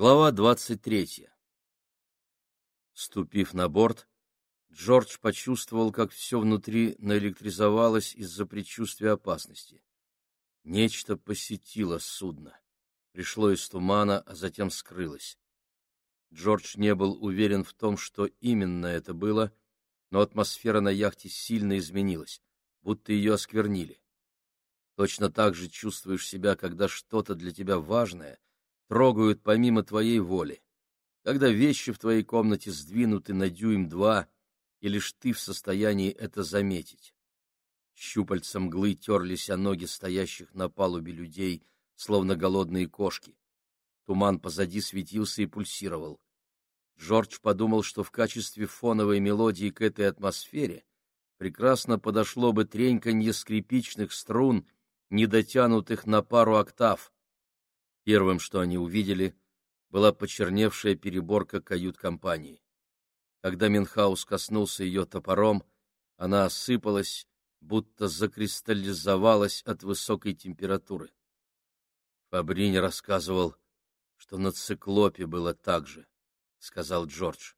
Глава двадцать третья. Ступив на борт, Джордж почувствовал, как все внутри наэлектризовалось из-за предчувствия опасности. Нечто посетило судно. Пришло из тумана, а затем скрылось. Джордж не был уверен в том, что именно это было, но атмосфера на яхте сильно изменилась, будто ее осквернили. Точно так же чувствуешь себя, когда что-то для тебя важное трогают помимо твоей воли, когда вещи в твоей комнате сдвинуты на дюйм-два, и лишь ты в состоянии это заметить. Щупальца мглы терлись о ноги стоящих на палубе людей, словно голодные кошки. Туман позади светился и пульсировал. Джордж подумал, что в качестве фоновой мелодии к этой атмосфере прекрасно подошло бы треньканье скрипичных струн, недотянутых на пару октав. Первым, что они увидели, была почерневшая переборка кают-компании. Когда Минхаус коснулся ее топором, она осыпалась, будто закристаллизовалась от высокой температуры. Фабрини рассказывал, что на циклопе было так же, — сказал Джордж.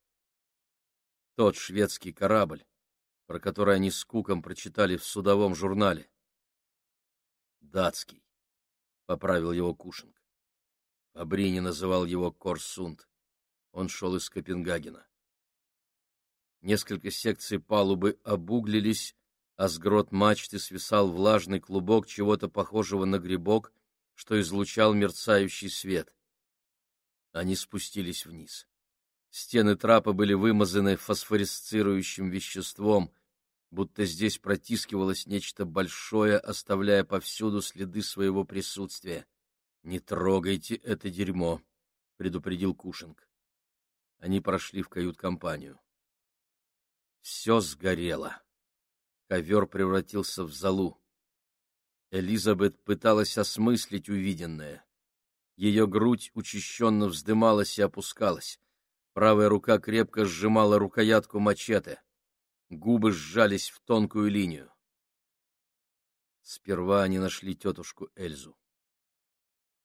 Тот шведский корабль, про который они с Куком прочитали в судовом журнале. Датский, — поправил его Кушинг. Фабрини называл его Корсунд. Он шел из Копенгагена. Несколько секций палубы обуглились, а с грот мачты свисал влажный клубок чего-то похожего на грибок, что излучал мерцающий свет. Они спустились вниз. Стены трапа были вымазаны фосфоресцирующим веществом, будто здесь протискивалось нечто большое, оставляя повсюду следы своего присутствия. — Не трогайте это дерьмо, — предупредил Кушинг. Они прошли в кают-компанию. Все сгорело. Ковер превратился в золу. Элизабет пыталась осмыслить увиденное. Ее грудь учащенно вздымалась и опускалась. Правая рука крепко сжимала рукоятку мачете. Губы сжались в тонкую линию. Сперва они нашли тетушку Эльзу.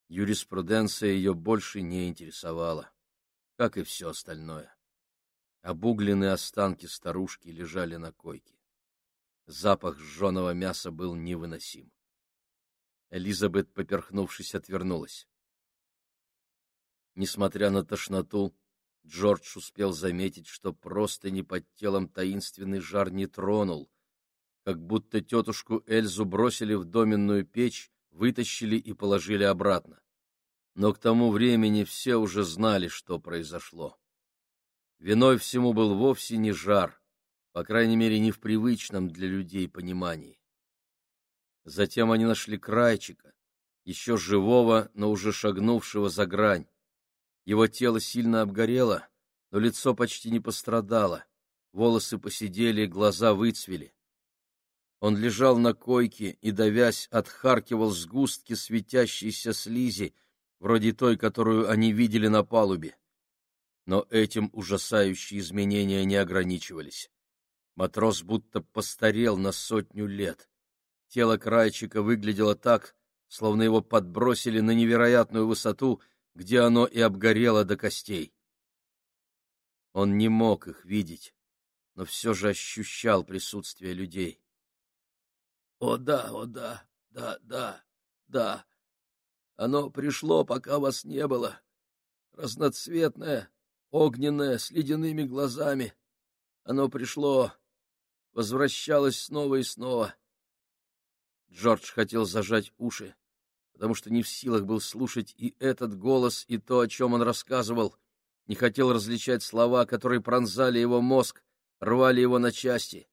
Юриспруденция ее больше не интересовала, как и все остальное. Обугленные останки старушки лежали на койке. Запах сжженного мяса был невыносим. Элизабет, поперхнувшись, отвернулась. Несмотря на тошноту, Джордж успел заметить, что просто не под телом таинственный жар не тронул, как будто тетушку Эльзу бросили в доменную печь вытащили и положили обратно. Но к тому времени все уже знали, что произошло. Виной всему был вовсе не жар, по крайней мере, не в привычном для людей понимании. Затем они нашли крайчика, еще живого, но уже шагнувшего за грань. Его тело сильно обгорело, но лицо почти не пострадало, волосы посидели, глаза выцвели. Он лежал на койке и, давясь, отхаркивал сгустки светящейся слизи, вроде той, которую они видели на палубе. Но этим ужасающие изменения не ограничивались. Матрос будто постарел на сотню лет. Тело крайчика выглядело так, словно его подбросили на невероятную высоту, где оно и обгорело до костей. Он не мог их видеть, но все же ощущал присутствие людей. О да, о да, да, да, да. Оно пришло, пока вас не было. Разноцветное, огненное, с ледяными глазами. Оно пришло, возвращалось снова и снова. Джордж хотел зажать уши, потому что не в силах был слушать и этот голос, и то, о чем он рассказывал. Не хотел различать слова, которые пронзали его мозг, рвали его на части.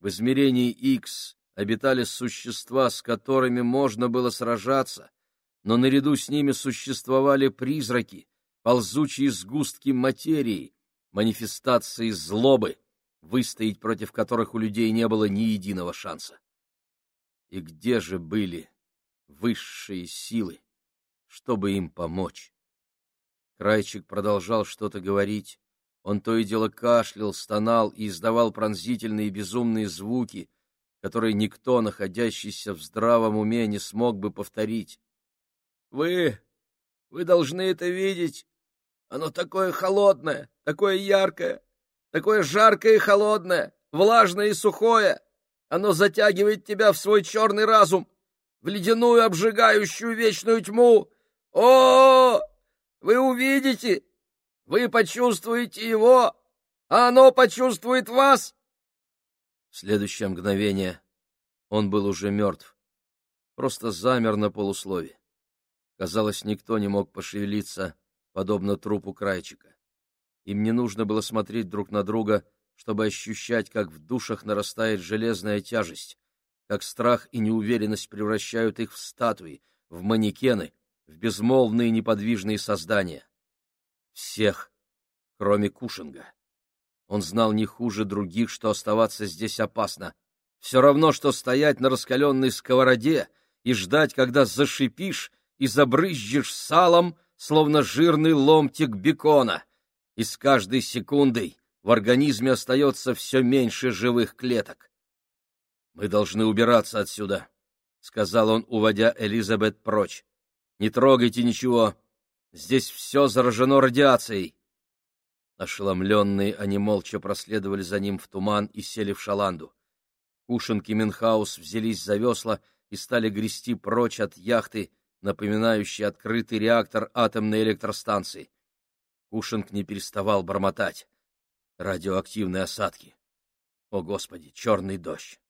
В измерении X обитали существа, с которыми можно было сражаться, но наряду с ними существовали призраки, ползучие сгустки материи, манифестации злобы, выстоять против которых у людей не было ни единого шанса. И где же были высшие силы, чтобы им помочь? Крайчик продолжал что-то говорить. Он то и дело кашлял, стонал и издавал пронзительные безумные звуки, который никто, находящийся в здравом уме, не смог бы повторить. — Вы... вы должны это видеть, Оно такое холодное, такое яркое, такое жаркое и холодное, влажное и сухое. Оно затягивает тебя в свой черный разум, в ледяную обжигающую вечную тьму. О, вы увидите, вы почувствуете его, а оно почувствует вас. Следующее мгновение он был уже мертв, просто замер на полуслове. Казалось, никто не мог пошевелиться, подобно трупу крайчика. Им не нужно было смотреть друг на друга, чтобы ощущать, как в душах нарастает железная тяжесть, как страх и неуверенность превращают их в статуи, в манекены, в безмолвные неподвижные создания. Всех, кроме Кушинга. Он знал не хуже других, что оставаться здесь опасно. Все равно, что стоять на раскаленной сковороде и ждать, когда зашипишь и забрызжешь салом, словно жирный ломтик бекона, и с каждой секундой в организме остается все меньше живых клеток. «Мы должны убираться отсюда», — сказал он, уводя Элизабет прочь. «Не трогайте ничего. Здесь все заражено радиацией». Ошеломленные они молча проследовали за ним в туман и сели в шаланду. Кушинг и Минхаус взялись за весла и стали грести прочь от яхты, напоминающий открытый реактор атомной электростанции. Кушинг не переставал бормотать. Радиоактивные осадки. О, Господи, черный дождь!